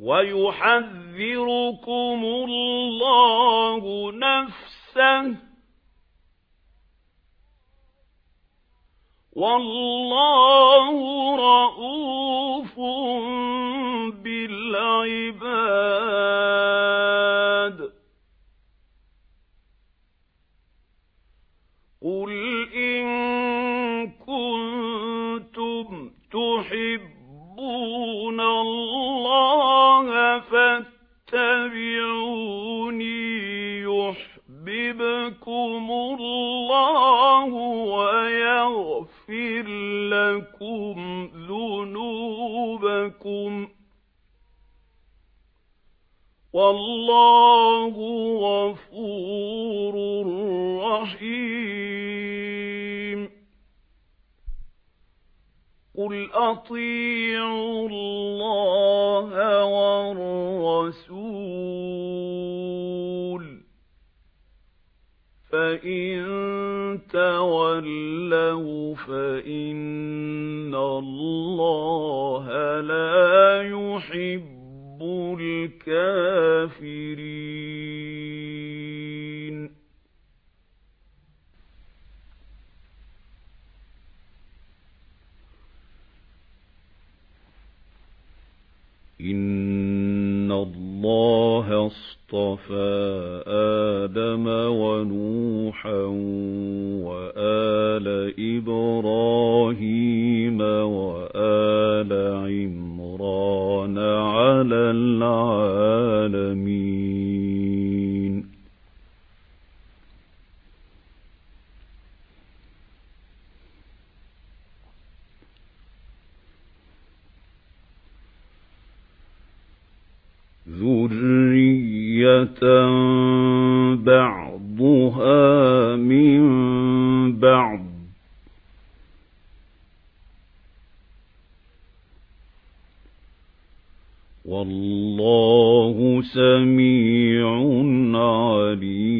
وَيُحَذِّرُكُمُ اللَّهُ نَفْسَهُ. وَاللَّهُ رَءُوفٌ بِالْعِبَادِ. قُلْ فَاتَّبِعُونِي يُحْبِبْكُمُ اللَّهُ وَيَغْفِرْ لَكُمْ ذُنُوبَكُمْ وَاللَّهُ غَفُورٌ رَّحِيمٌ قُلْ أَطِيعُوا اللَّهَ لَا يُحِبُّ الْكَافِرِينَ. إِنَّ اللَّهَ اصْطَفَى آدَمَ وَنُوحًا وَآلَ بَعْضُهَا مِنْ بَعْضٍ. وَاللَّهُ سَمِيعٌ عَلِيمٌ.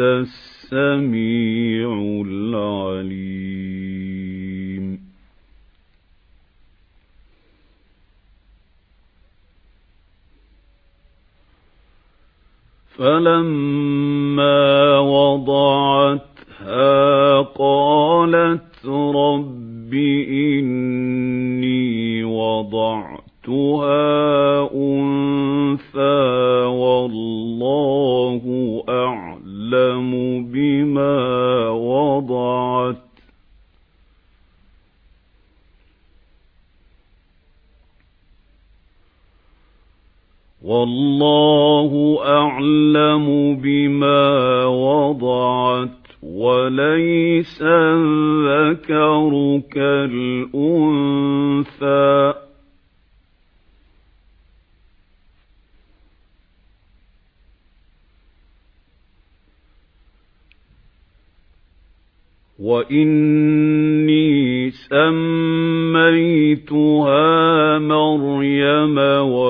السَّمِيعُ الْعَلِيمُ. فَلَمَّا وَضَعَتْهَا قَالَتْ رَبِّ إِنِّي وَضَعْتُهَا أُنثَىٰ وَاللَّهُ أَعْلَمُ بِمَا وَضَعَتْ وَاللَّهُ أَعْلَمُ بِمَا وَضَعَتْ وَلَيْسَ الذَّكَرُ كَالْأُنثَىٰ. وَإِنِّي سَمَّيْتُهَا مَرْيَمَ وَإِنِّي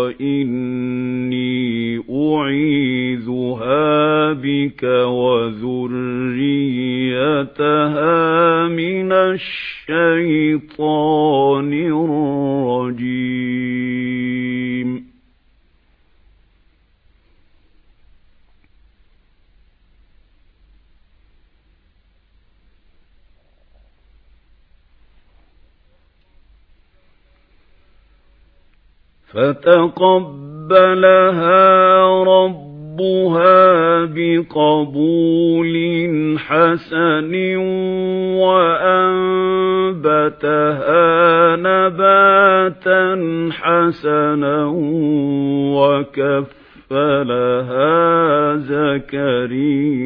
ذريتها من الشيطان الرجيم فتقبلها ربها بقبول حسن وأنبتها نباتا حسنا وكفلها زكريا.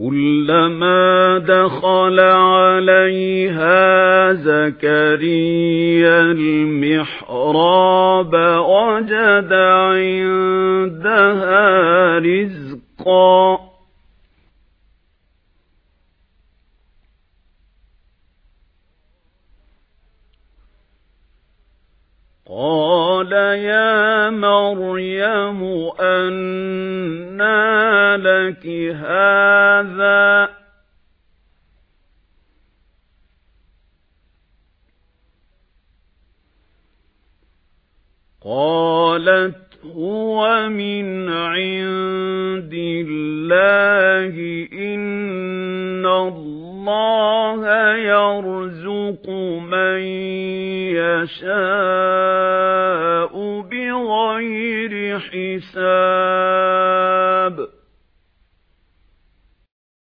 كُلَّمَا دَخَلَ عَلَيْهَا زَكَرِيَّا الْمِحْرَابَ وَجَدَ عِندَهَا رِزْقًا. قَالَ يَا مَرْيَمُ أَنَّىٰ لَكِ هَٰذَا ۖ. قَالَتْ هُوَ مِنْ عِندِ اللَّهِ ۖ إِنَّ اللَّهَ يَرْزُقُ مَن يَشَاءُ بِغَيْرِ حِسَابٍ.